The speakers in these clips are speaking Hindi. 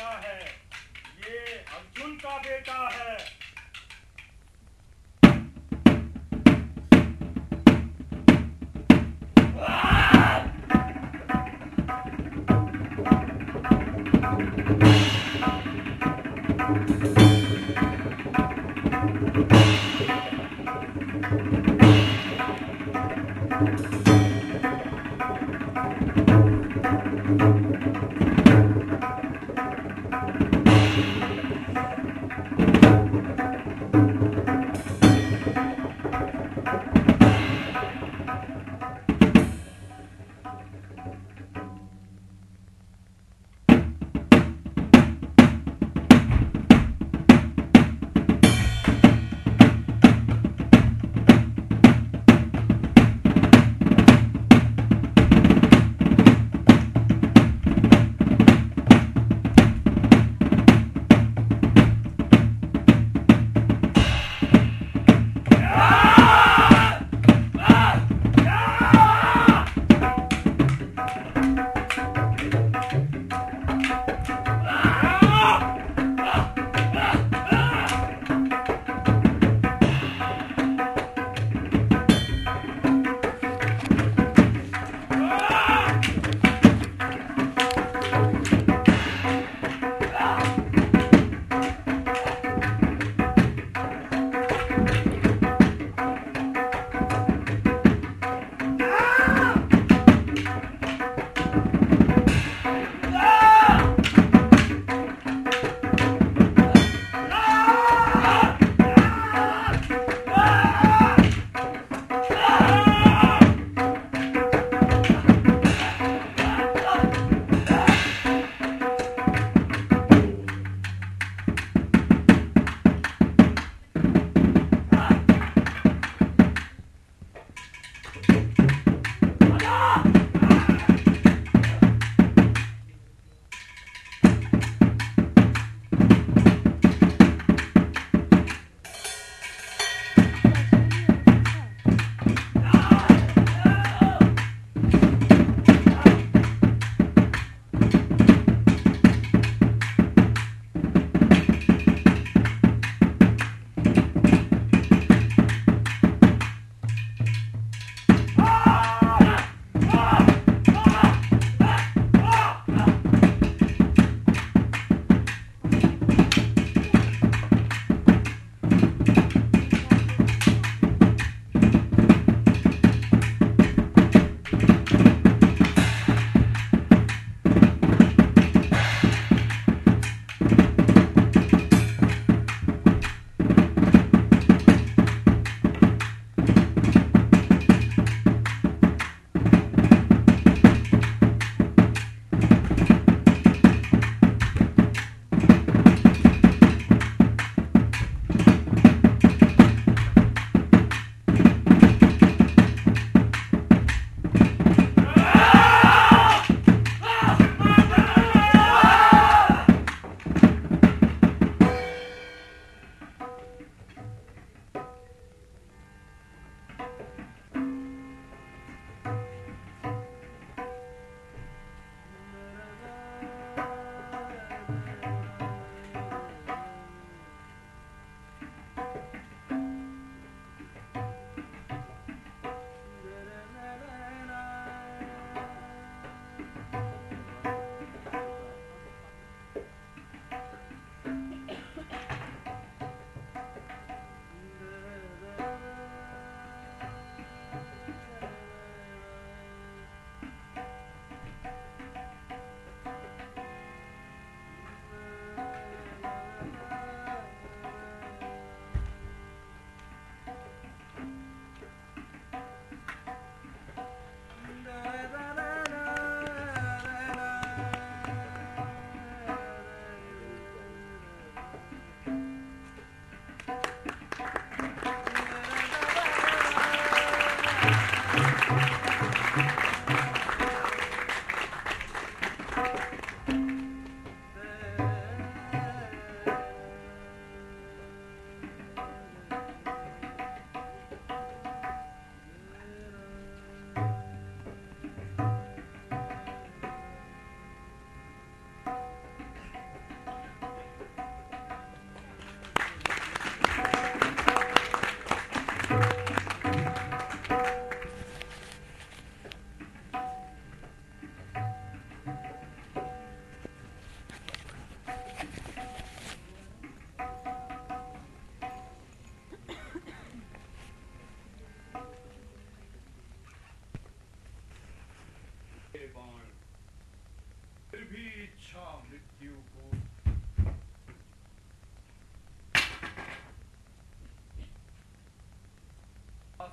बेटा है। ये अर्जुन का बेटा है।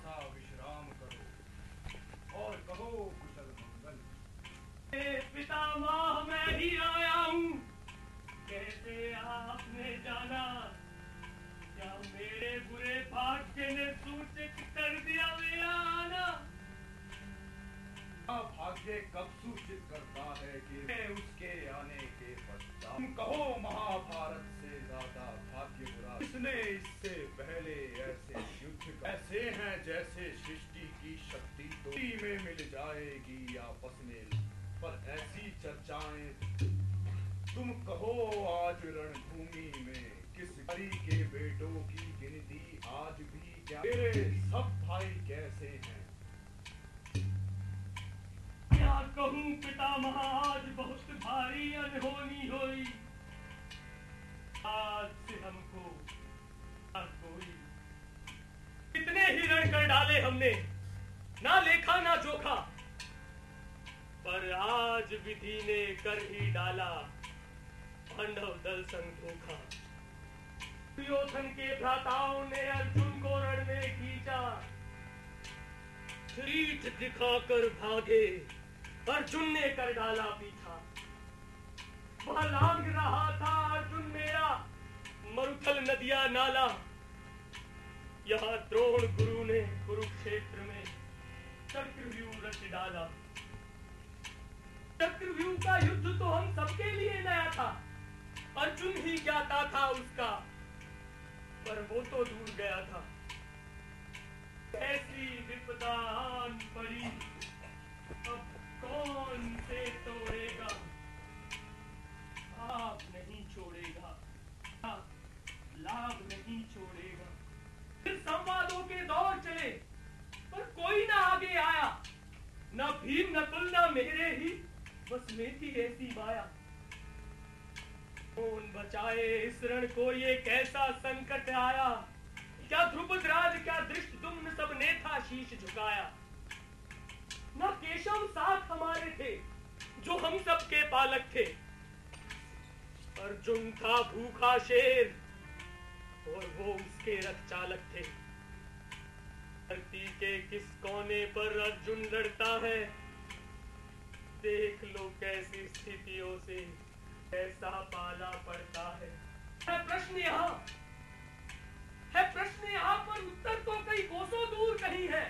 Oh, कर ही डाला। पांडव दल संग धोखा। दुर्योधन के भ्राताओं ने अर्जुन को रण में खींचा। पीठ दिखाकर भागे। अर्जुन ने कर डाला पीछा। वह लांग रहा था अर्जुन मेरा। मरुथल नदिया नाला। यहाँ द्रोण गुरु ने कुरुक्षेत्र में चक्रव्यूह रच डाला। चक्रव्यूह का युद्ध तो हम सबके लिए नया था। अर्जुन ही ज्ञाता था उसका, पर वो तो दूर गया था। ऐसी विपदा पड़ी, अब कौन से तोड़ेगा? आप नहीं छोड़ेगा लाभ नहीं छोड़ेगा। फिर संवादों के दौर चले, पर कोई ना आगे आया, न भीम, न तुलना मेरे ही। बस मेरी ऐसी माया कौन बचाए इस रण को, ये कैसा संकट आया। क्या ध्रुपद राज, क्या दृष्ट तुमने सबने था शीश झुकाया। न केशव साथ हमारे थे, जो हम सब के पालक थे। अर्जुन था भूखा शेर, और वो उसके रथ चालक थे। धरती के किस कोने पर अर्जुन लड़ता है देख लो कैसी स्थितियों से कैसा पाला पड़ता है। है प्रश्न यहाँ। है प्रश्न यहाँ पर उत्तर तो कई कोसों दूर कहीं है।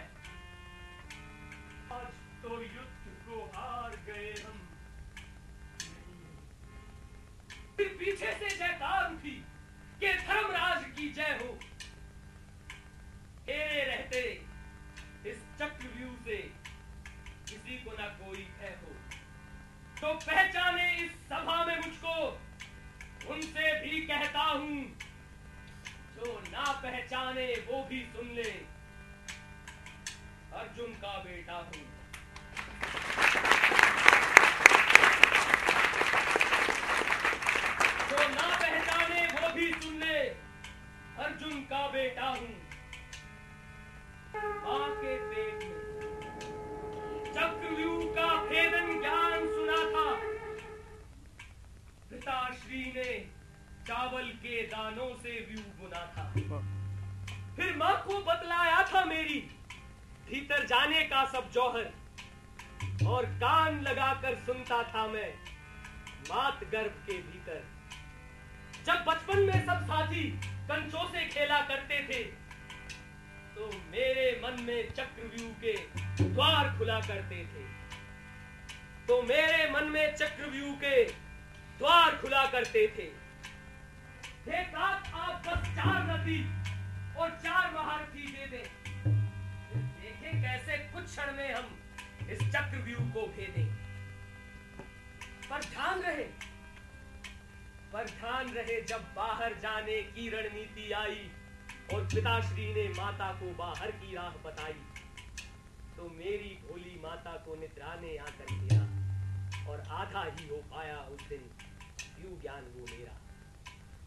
आज तो युद्ध को हार गए हम। फिर पीछे से जयकार उठी कि धर्मराज की जय हो। हेरे रहते, इस चक्रव्यूह से किसी को ना कोई तो पहचाने इस सभा में मुझको। उनसे भी कहता हूँ, जो ना पहचाने वो भी सुन ले। अर्जुन का बेटा हूँ। जो ना पहचाने वो भी सुन ले, अर्जुन का बेटा हूँ। माँ के पेट में चक्रव्यूह का भेदन ज्ञान पिताश्री ने चावल के दानों से व्यू बुना था। फिर माँ को बतलाया था मेरी, भीतर जाने का सब जौहर, और कान लगाकर सुनता था मैं मात गर्भ के भीतर। जब बचपन में सब साथी कंचों से खेला करते थे तो मेरे मन में चक्रव्यूह के द्वार खुला करते थे। तो मेरे मन में चक्रव्यूह के द्वार खुला करते थे। आप बस चार नदी और चार महारथी दे दे देखें कैसे कुछ क्षण में हम इस चक्रव्यूह को भेदें। पर ध्यान रहे, पर ध्यान रहे जब बाहर जाने की रणनीति आई और पिताश्री ने माता को बाहर की राह बताई तो मेरी भोली माता को निद्राने आकर गया और आधा ही हो पाया उस दिन। यू ज्ञान वो मेरा?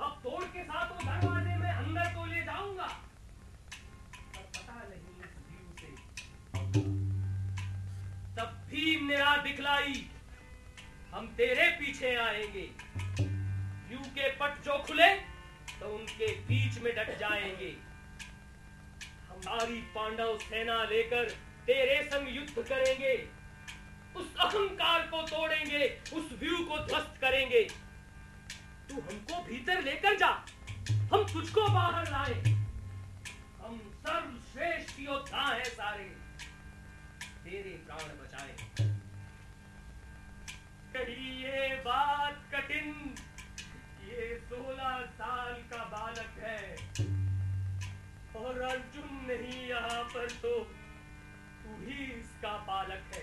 अब तोड़ के साथ वो दरवाजे में अंदर तो ले जाऊँगा। पर पता नहीं इस व्यू से। तब भीम ने राह दिखलाई। हम तेरे पीछे आएँगे। व्यू के पट जो खुले तो उनके बीच में डट जाएँगे। हमारी पांडव सेना लेकर तेरे संग युद्ध करेंगे। उस अहंकार को तोड़ेंगे, उस व्यू को ध्वस्त करेंगे। तू हमको भीतर लेकर जा। हम तुझको बाहर लाए। हम सर्वश्रेष्ठ योद्धा हैं सारे। तेरे प्राण बचाए। कही ये बात कठिन। ये सोलह साल का बालक है। और अर्जुन नहीं यहाँ पर तो तू ही इसका पालक है।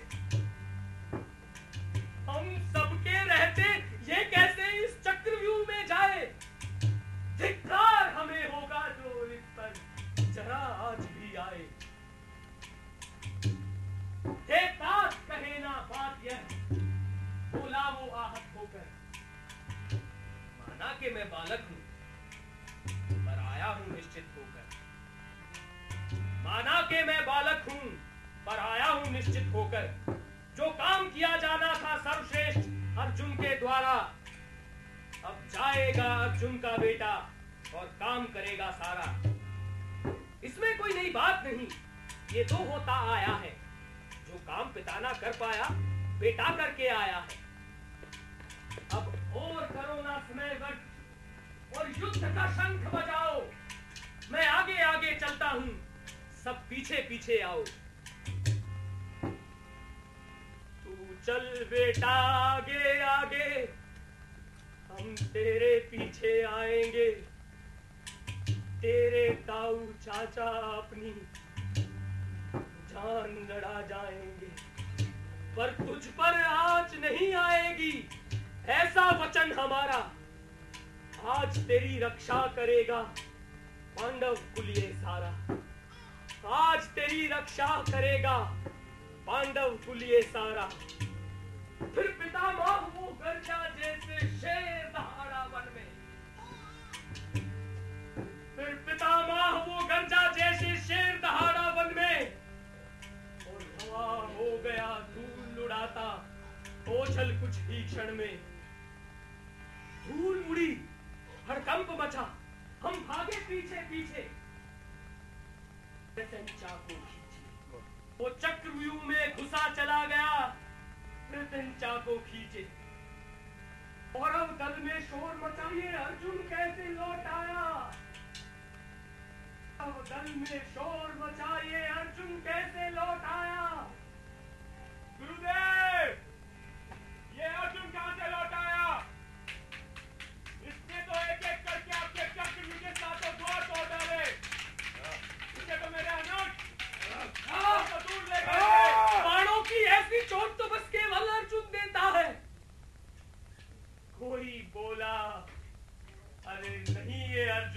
हम सबके रहते ये कैसे इस चक्रव्यूह में जाए। धिक्कार हमें होगा जो इस पर जरा आज भी आए। हे बात कहे ना बात यह बोला वो आहत होकर। माना कि मैं बालक हूँ, पर आया हूँ निश्चित होकर। माना कि मैं बालक हूँ, पर आया हूँ निश्चित होकर। जो काम किया जाना था सर्वश्रेष्ठ अर्जुन के द्वारा जाएगा अर्जुन का बेटा और काम करेगा सारा। इसमें कोई नई बात नहीं। ये तो होता आया है। जो काम पिता ना कर पाया, बेटा करके आया है। अब और करो ना समय व्यर्थ और युद्ध का शंख बजाओ। मैं आगे आगे चलता हूँ। सब पीछे पीछे आओ। तू चल बेटा, आगे आगे। हम तेरे पीछे आएँगे। तेरे ताऊ चाचा अपनी जान लड़ा जाएँगे। पर तुझ पर आज नहीं आएगी। ऐसा वचन हमारा आज तेरी रक्षा करेगा। पांडव कुल ये सारा। आज तेरी रक्षा करेगा। पांडव कुल ये सारा। फिर पितामह वो गर्जा जैसे शेर दहाड़ा वन में। फिर पितामह वो गर्जा जैसे शेर दहाड़ा वन में। और हवा हो गया धूल उड़ाता ओछल कुछ ही क्षण में। धूल उड़ी, हड़कंप मचा, हम भागे पीछे पीछे। चाकू खींची, वो चक्रव्यूह में घुसा चला गया। चाको खींचे और अब दल में शोर मचाइए, अर्जुन कैसे लौट आया दल में शोर मचाइए, अर्जुन कैसे लौट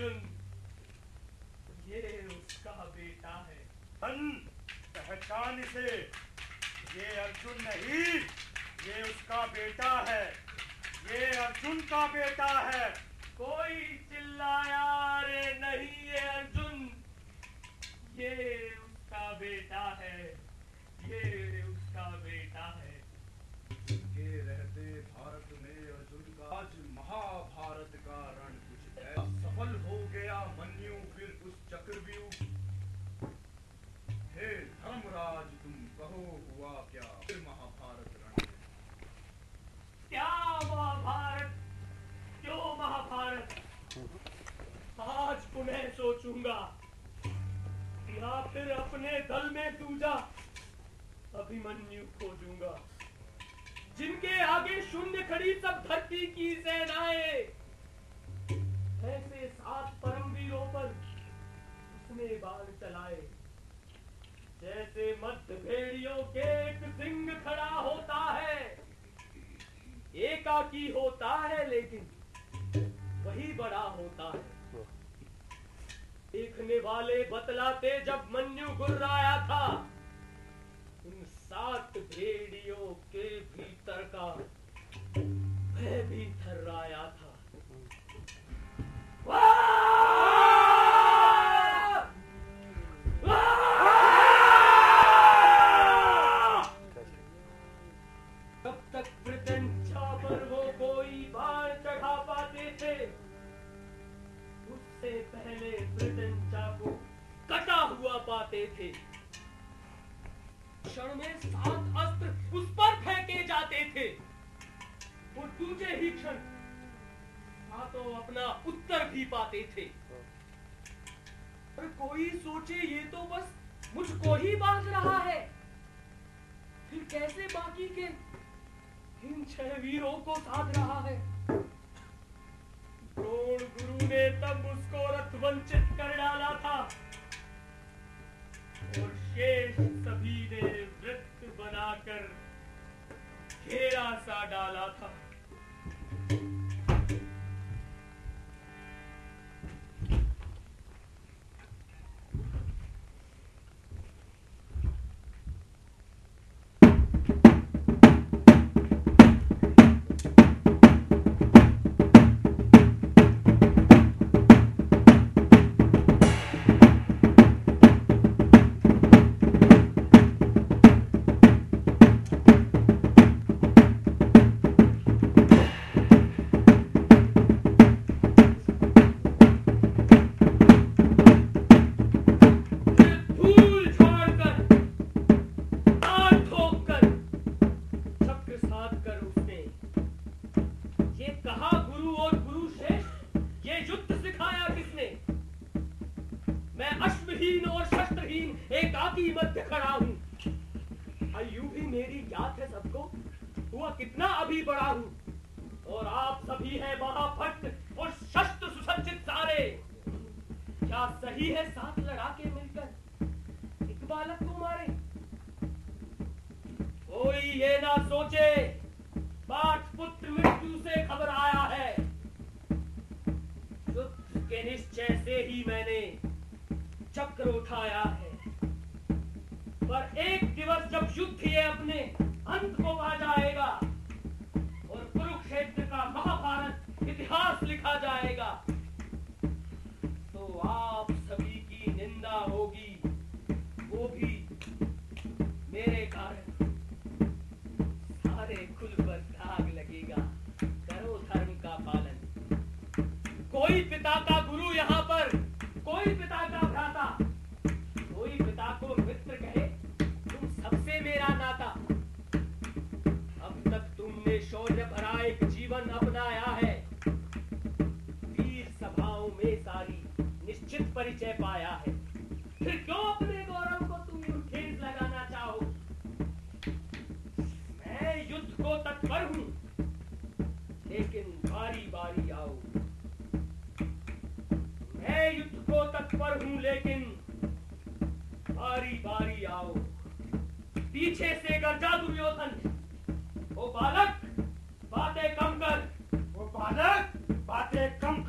अर्जुन, ये उसका बेटा है। धन पहचान इसे। ये अर्जुन नहीं, ये उसका बेटा है। ये अर्जुन का बेटा है। कोई चिल्लाया अरे नहीं ये अर्जुन। ये उसका बेटा है ये उसका बेटा है के रहते भारत में अर्जुन का आज महाभारत का रण कुछ ऐसा सफल हो गया, मन्यु, फिर उस चक्रव्यूह। हे धर्मराज, तुम कहो हुआ क्या? फिर महाभारत रण क्या महाभारत? क्यों महाभारत? आज पुनः सोचूँगा या फिर अपने दल में दूजा अभिमन्यु खोजूँगा। जिनके आगे शून्य खड़ी सब धरती की सेनाएँ ऐसे सात परमवीरों पर उसने बाण चलाए। जैसे मध्य भेड़ियों के एक सिंह खड़ा होता है, एकाकी होता है, लेकिन वही बड़ा होता है। देखने वाले बतलाते, जब मन्यु गुर्राया था, उन सात भेड़ियों के भीतर का भय भी थर्राया था। सात अस्त्र उस पर फेंके जाते थे। और दूसरे ही क्षण सातों अपना उत्तर भी पाते थे। पर कोई सोचे ये तो बस मुझको ही बाँध रहा है। फिर कैसे बाकी के इन छह वीरों को साध रहा है? द्रोण गुरु ने तब उसको रथ वंचित कर डाला था। और शेष सभी ने बनाकर घेरा सा डाला था। साध कर उसने। ये कहा गुरु और गुरु श्रेष्ठ ये युद्ध सिखाया किसने? मैं अश्वहीन और शस्त्रहीन, एक आकी मध्य खड़ा हूँ। आयु भी मेरी याद है सबको, हुआ कितना अभी बड़ा हूँ। और आप सभी हैं महाभक्त और शस्त्र सुसज्जित सारे। क्या सही है साथ लड़ाके मिलकर कोई ये ना सोचे पाठ पुत्र मृत्यु से खबर आया है। युद्ध के निश्चय से ही मैंने चक्र उठाया है। पर एक दिवस जब युद्ध ये अपने अंत को पा जाएगा, और कुरुक्षेत्र का महाभारत इतिहास लिखा जाएगा कोई पिता का गुरु यहाँ पर, कोई पिता का भ्राता, कोई पिता को मित्र कहे, तुम सबसे मेरा नाता। अब तक तुमने शौर्य भरा एक जीवन अपनाया है। वीर सभाओं में सारी निश्चित परिचय पाया है। फिर क्यों अपने गौरव को तुम यूँ ठेस लगाना चाहो? मैं युद्ध को तत्पर हूँ। लेकिन बारी बारी आओ। पीछे से गर्जा दुर्योधन ओ बालक, बातें कम कर। वो बालक, बातें कम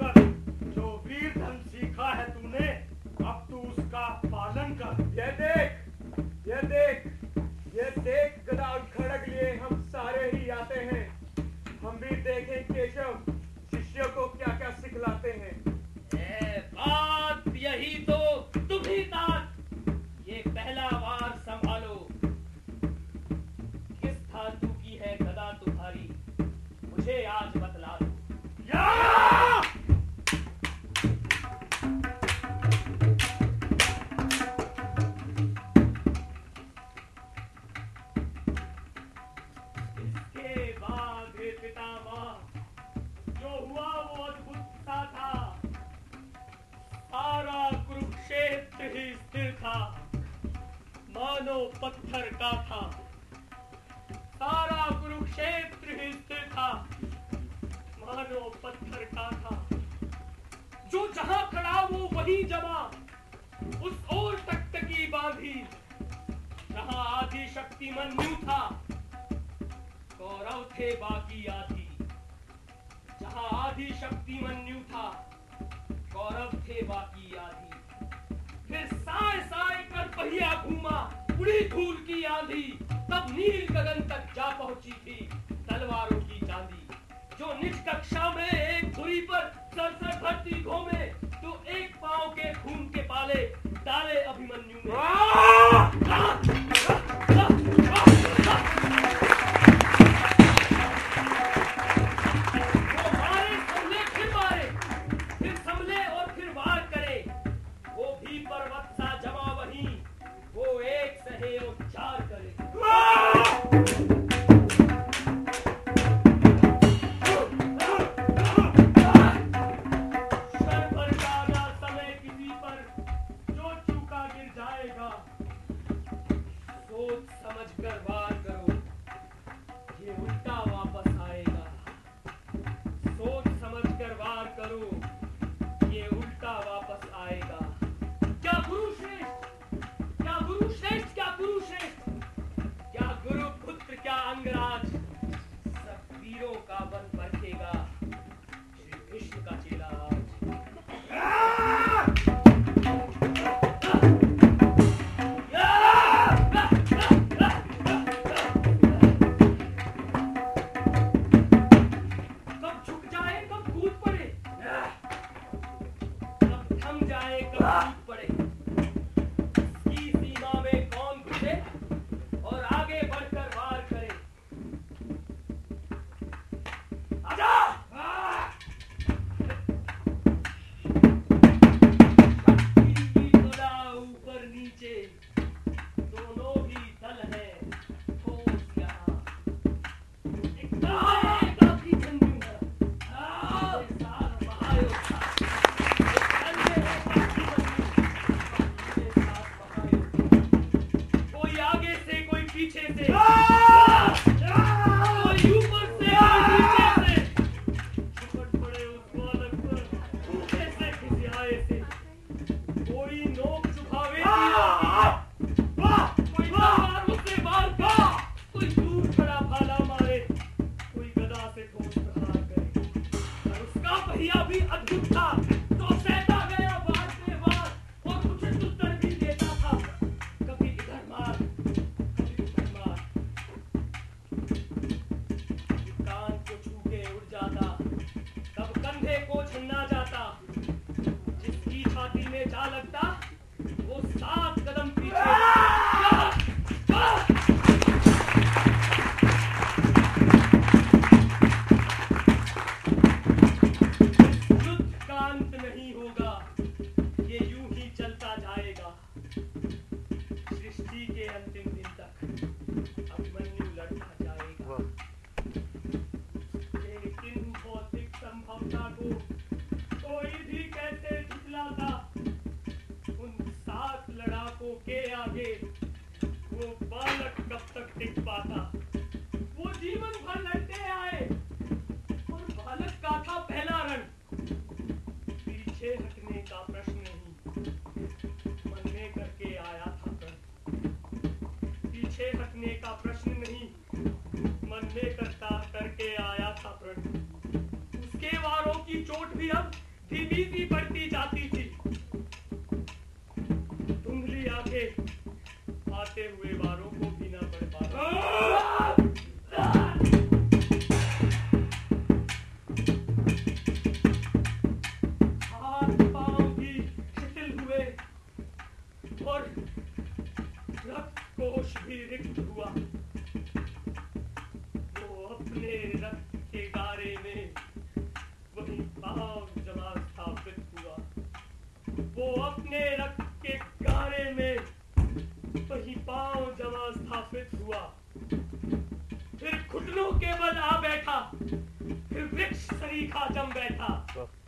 तीखा जम बैठा।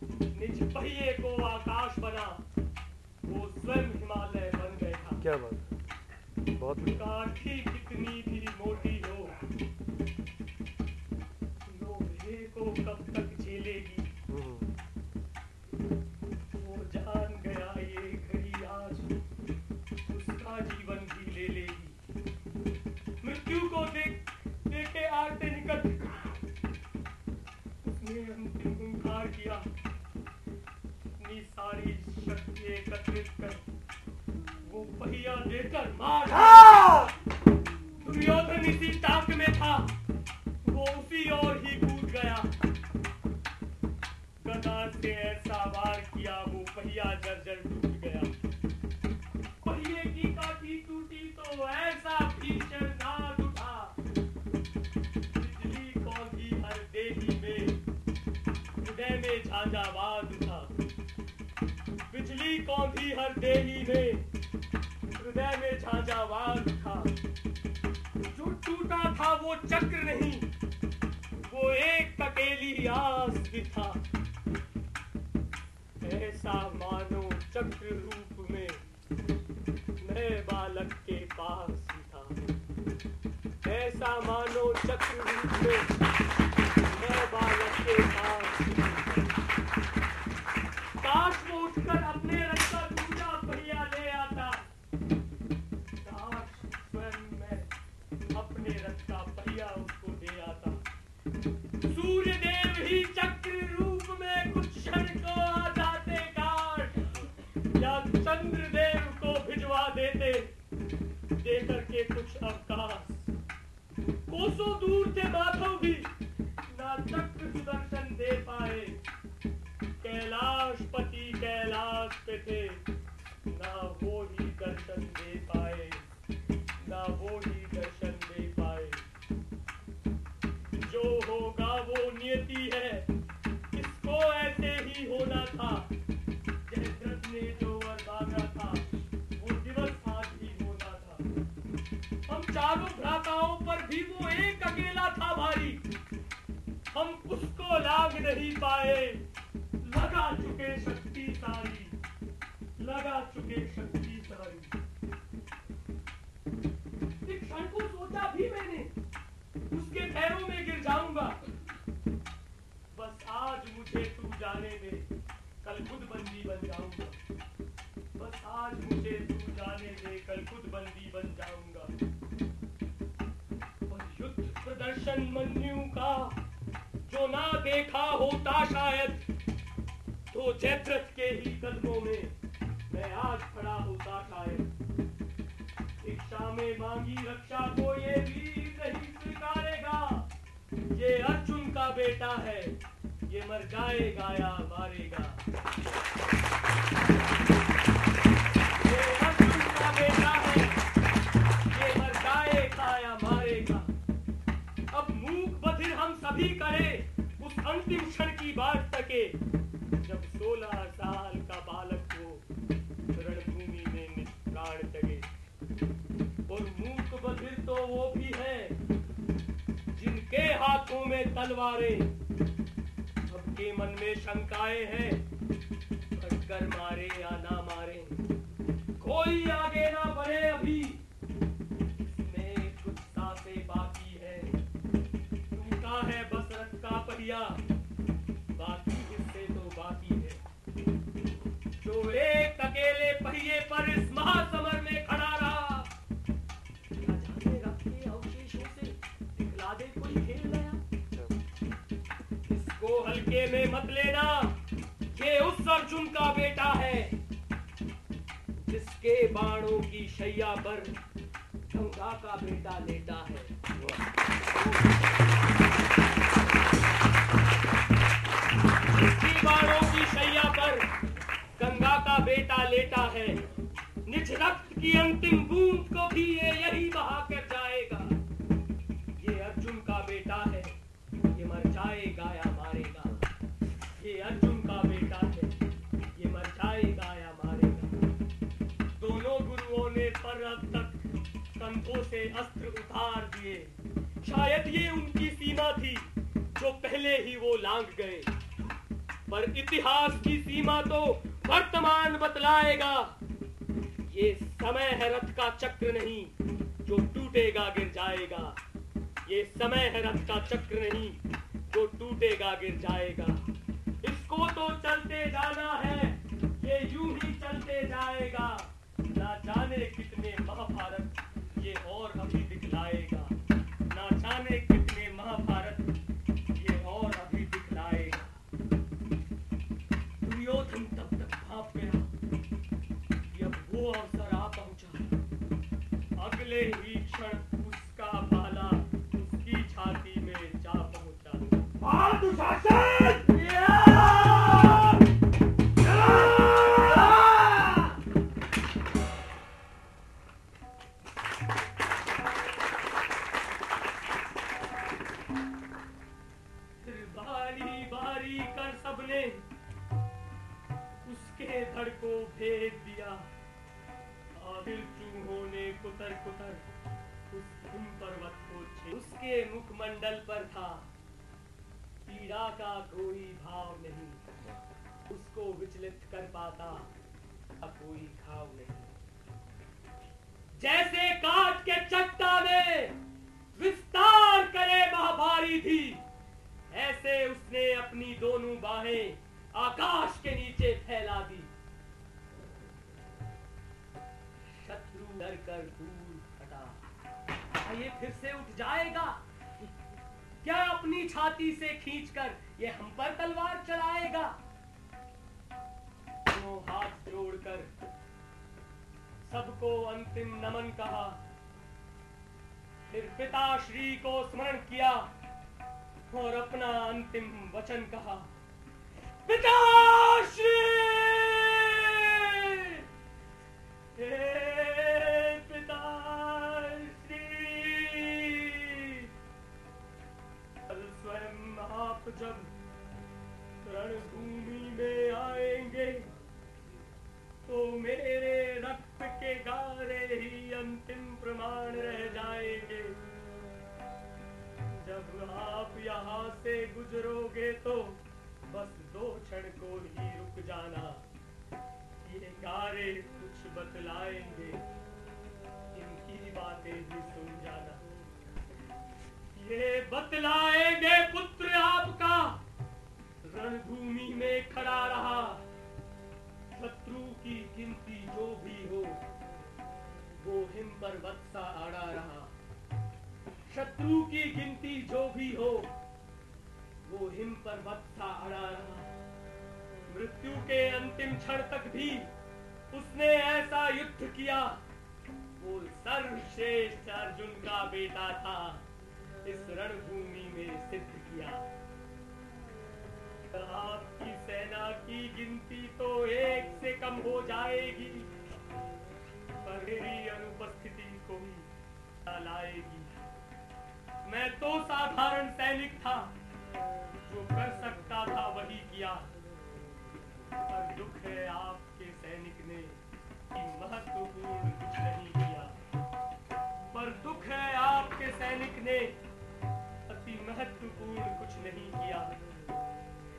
निज पहिए को आकाश बना। वो स्वयं हिमालय बन गया क्या बात बहुत ठीक करके कुछ अवकाश कोसों दूर थे माधव भी ना चक्र सुदर्शन दे पाए। कैलाश पति कैलाश पे थे, ना वो ही दर्शन दे पाए। ना वो ही दर्शन दे पाए। जो होगा वो नियति है इसको ऐसे ही होना भ्राताओं पर भी वो एक अकेला था भारी। हम उसको लाग नहीं पाए। लगा चुके शक्ति सारी लगा चुके सबके मन में शंकाएँ हैं। कर मारे या ना मारे, कोई आगे ना बढ़े अभी। इसमें कुछ साँसें बाकी है। टूटा है बस रथ का पहिया, बाकी हिस्से तो बाकी है। जो एक अकेले पहिए पर इस महासमर में खड़ा हल्के में मत लेना। ये उस अर्जुन का बेटा है, जिसके बाणों की शैया पर गंगा का बेटा लेटा है। बाणों की शैया पर गंगा का बेटा लेटा है। निज रक्त की अंतिम बूंद को भी ये यही कंधों से अस्त्र उतार दिए। शायद ये उनकी सीमा थी जो पहले ही वो लांग गए। पर इतिहास की सीमा तो वर्तमान बतलाएगा। ये समय है रथ का चक्र नहीं जो टूटेगा गिर जाएगा। ये समय है रथ का चक्र नहीं जो टूटेगा गिर जाएगा। इसको तो चलते जाना है, ये यूँ ही चलते जाएगा। ना जाने कितने पहुँचा अगले ही क्षण उसका पाला उसकी छाती में जा पहुँचा। फिर वचन कहा। क्षण को ही रुक जाना, ये गारे कुछ बतलाएँगे, इनकी बातें भी सुन जाना। ये बतलाएँगे पुत्र आपका, रणभूमि में खड़ा रहा, शत्रु की गिनती जो भी हो, वो हिम पर्वत सा अड़ा रहा। शत्रु की गिनती जो भी हो, वो हिम पर्वत सा अड़ा रहा। मृत्यु के अंतिम क्षण तक भी उसने ऐसा युद्ध किया। वो सर्वश्रेष्ठ अर्जुन का बेटा था। इस रणभूमि में सिद्ध किया। आपकी सेना की गिनती तो एक से कम हो जाएगी। पर मेरी अनुपस्थिति को ही लाएगी। मैं तो साधारण सैनिक था। जो कर सकता था वही किया। पर दुख है आपके सैनिक ने, कि महत्वपूर्ण कुछ नहीं किया पर दुख है आपके सैनिक ने, अति महत्वपूर्ण कुछ नहीं किया।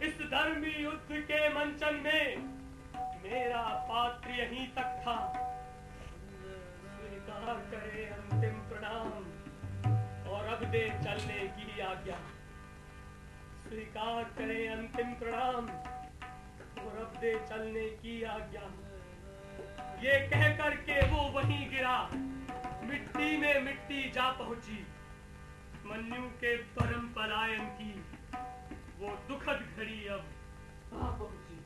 इस धर्मी युद्ध के मंचन में मेरा पात्र यहीं तक था। स्वीकार करे अंतिम प्रणाम, और अब दे चलने की आज्ञा। स्वीकार करे अंतिम प्रणाम। दे चलने की आज्ञा। ये कह कर के वो वहीं गिरा। मिट्टी में मिट्टी जा पहुँची। मनु के परम पलायन की वो दुखद घड़ी अब आ पहुँची।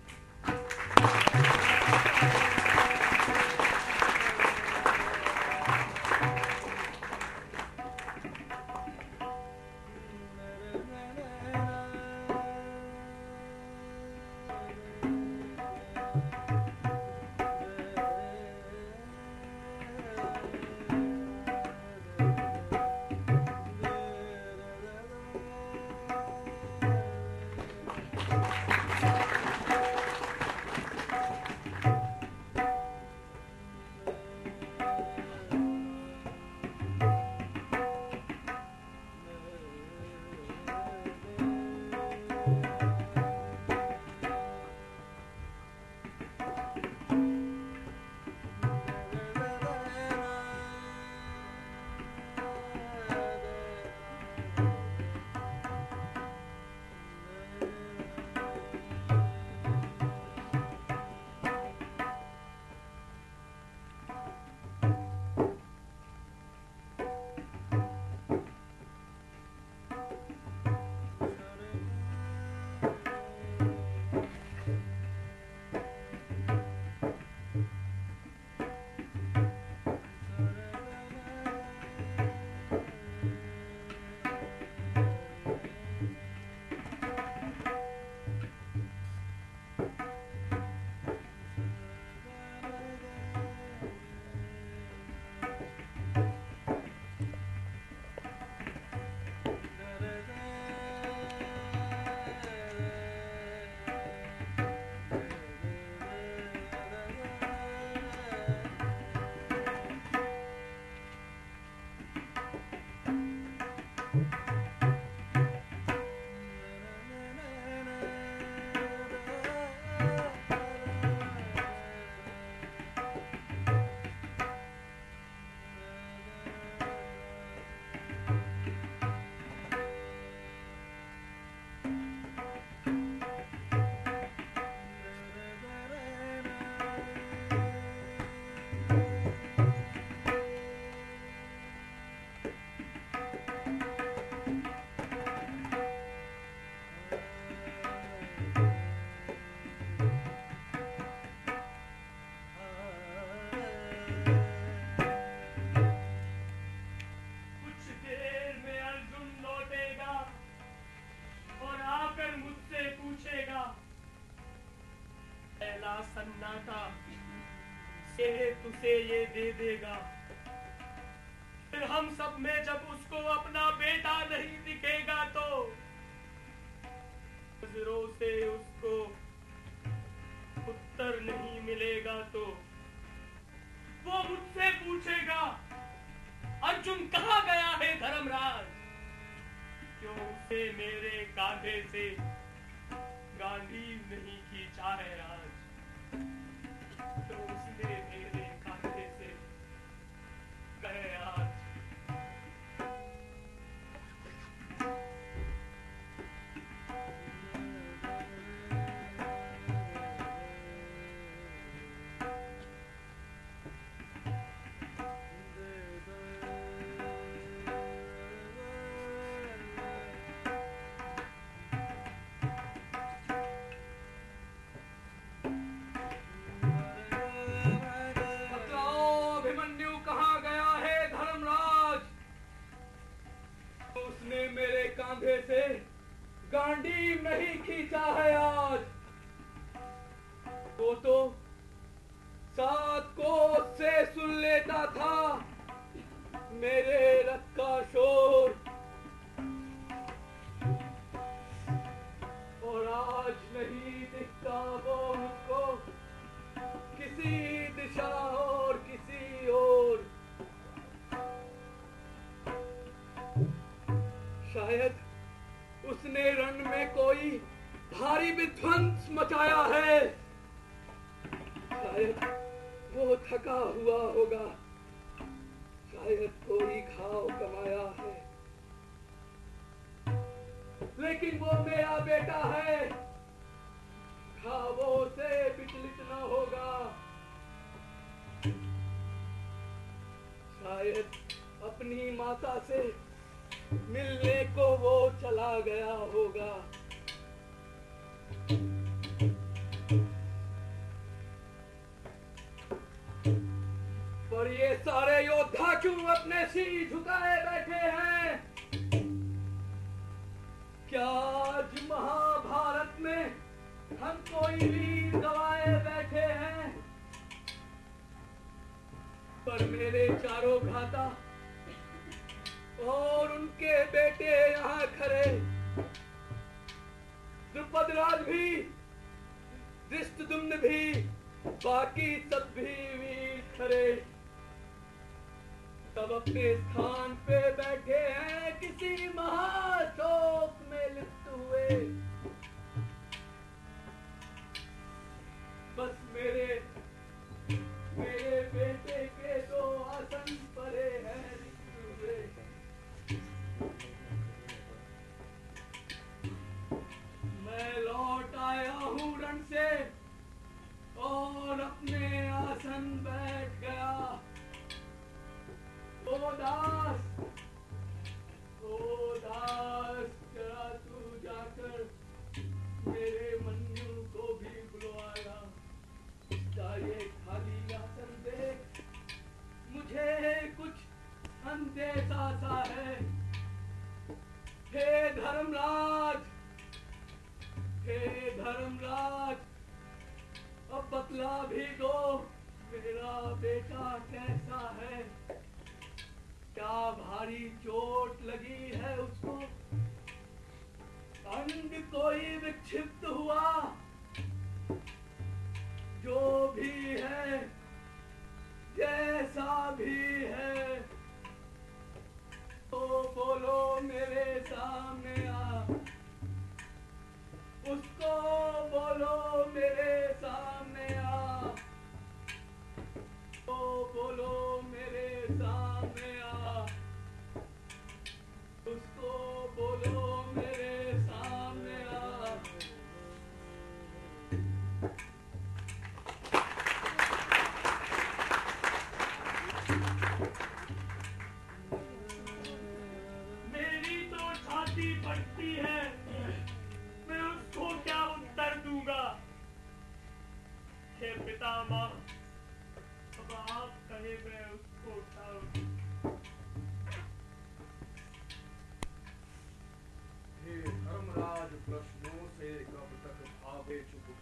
से तुसे ये दे देगा। फिर हम सब में जब उसको अपना बेटा नहीं दिखेगा तो नज़रों से उसको उत्तर नहीं मिलेगा। उसने मेरे कांधे से गांडी नहीं खींचा है आज। वो तो सात को से सुन लेता था, मेरे रथ का शोर। और आज नहीं दिखता वो मुझको किसी दिशा और शायद उसने रण में कोई भारी विध्वंस मचाया है। शायद वो थका हुआ होगा। शायद कोई घाव कमाया है। लेकिन वो मेरा बेटा है। घावों से विचलित न होगा। शायद अपनी माता से मिलने को वो चला गया होगा। पर ये सारे योद्धा क्यों अपने सिर झुकाए बैठे हैं? क्या आज महाभारत में हम कोई वीर गवाए बैठे हैं? पर मेरे चारों घाता और उनके बेटे यहाँ खड़े। द्रुपद राज भी दृष्टदुम्न भी, बाकी सब भी वीर खड़े। सब अपने स्थान पे बैठे हैं, किसी महाशोक में लिप्त हुए। बस मेरे मेरे बेटे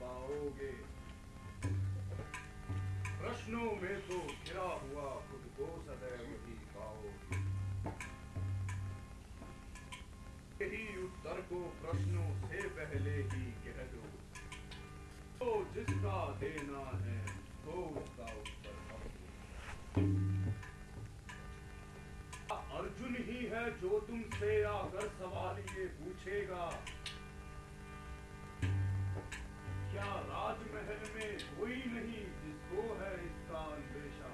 पाओगे। प्रश्नों में तो घिरा हुआ खुद को सदैव ही पाओगे। यही उत्तर को प्रश्नों से पहले ही कह दो। तो जिसका देना है तो उसका उत्तर अर्जुन ही है जो तुमसे आकर सवाल ये पूछेगा। क्या राजमहल में कोई नहीं जिसको है इसका अंदेशा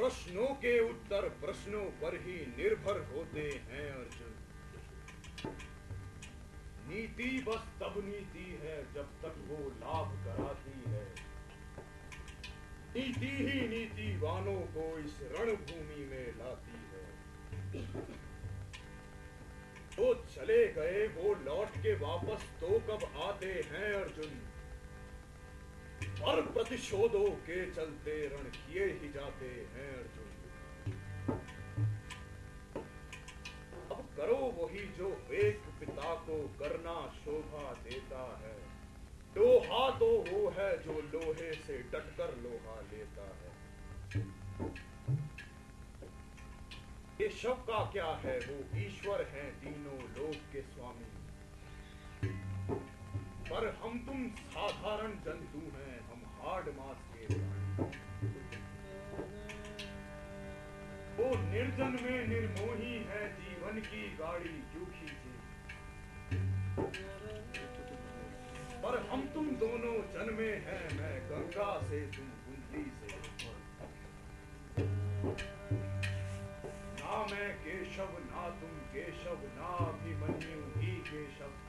प्रश्नों के उत्तर प्रश्नों पर ही निर्भर होते हैं, अर्जुन। नीति बस तब नीति है, जब तक वो लाभ कराती है। नीति ही नीति वानों को इस रणभूमि में लाती है। वो चले गए, वो लौट के वापस तो कब आते हैं, अर्जुन? और प्रतिशोधों के चलते रण किए ही जाते हैं अर्जुन। अब करो वही जो एक पिता को करना शोभा देता है। लोहा तो वो है जो लोहे से डटकर लोहा लेता है। ये शव का क्या है? वो ईश्वर है तीनों लोक के स्वामी। पर हम तुम साधारण जंतु हैं। हार्ड मास के वो निर्जन में निर्मोही है जीवन की गाड़ी क्यों खींचे पर हम तुम दोनों जन्मे हैं, मैं गंगा से, तुम कुंती से। ना मैं केशव, ना तुम केशव, ना अभिमन्यु ही केशव।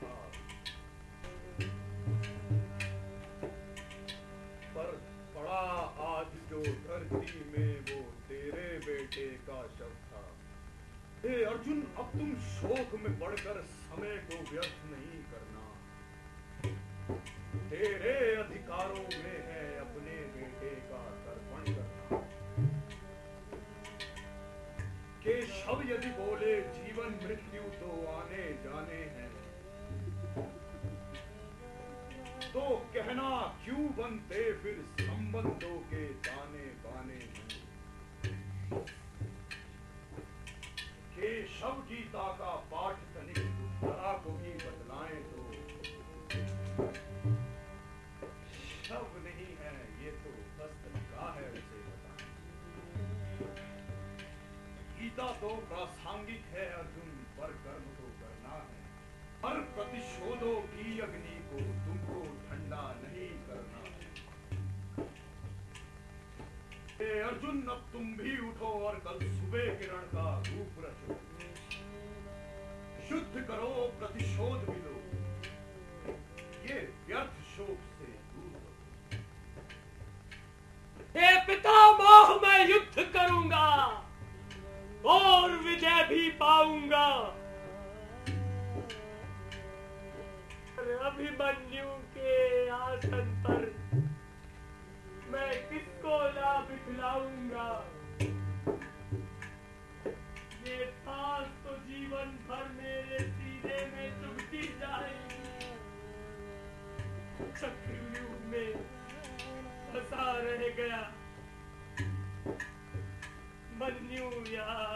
जो धरती में वो तेरे बेटे का शव था। हे अर्जुन, अब तुम शोक में पड़कर समय को व्यर्थ नहीं करना। तेरे अधिकारों में है अपने बेटे का तर्पण करना। केशव यदि बोले, जीवन मृत्यु तो आने जाने हैं। कहना क्यों बनते फिर संबंधों के ताने बाने के केशव गीता का पाठ तनिक उत्तरा को भी बदलाएँ तो। शव नहीं है, ये तो बस तरीका है उसे बताएँ। गीता तो प्रासंगिक है अर्जुन अब तुम भी उठो और कल सुबह किरण का रूप रचो। शुद्ध करो, प्रतिशोध भी लो ये व्यर्थ शोक से दूर हो। हे पितामह मैं युद्ध करूँगा और विजय भी पाऊँगा। और अभिमन्यु गया मन्यू यार।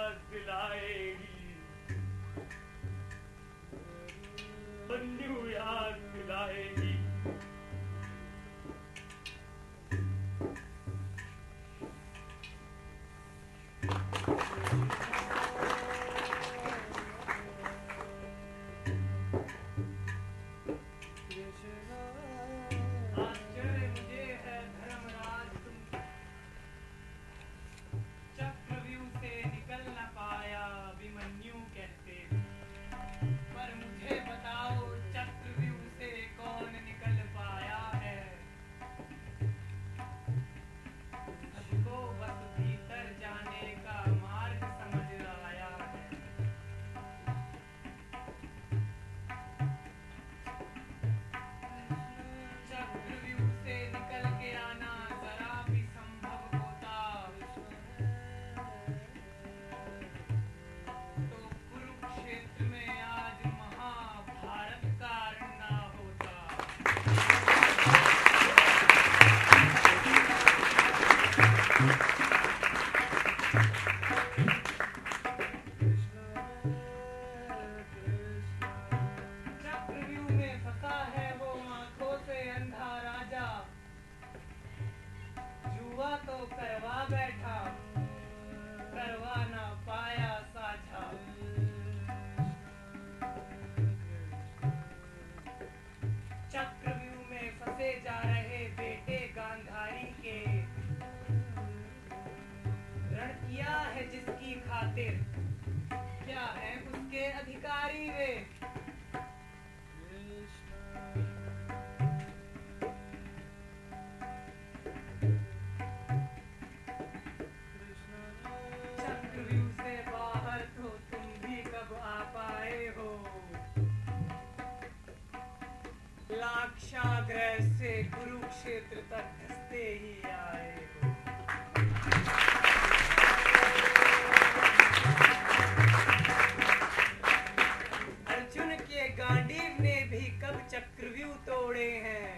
दीक्षाग्रह से कुरुक्षेत्र तक हँसते ही आए हो अर्जुन के गांडीव ने भी कब चक्रव्यूह तोड़े हैं?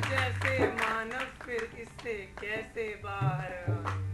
जैसे मानव फिर इससे कैसे बाहर?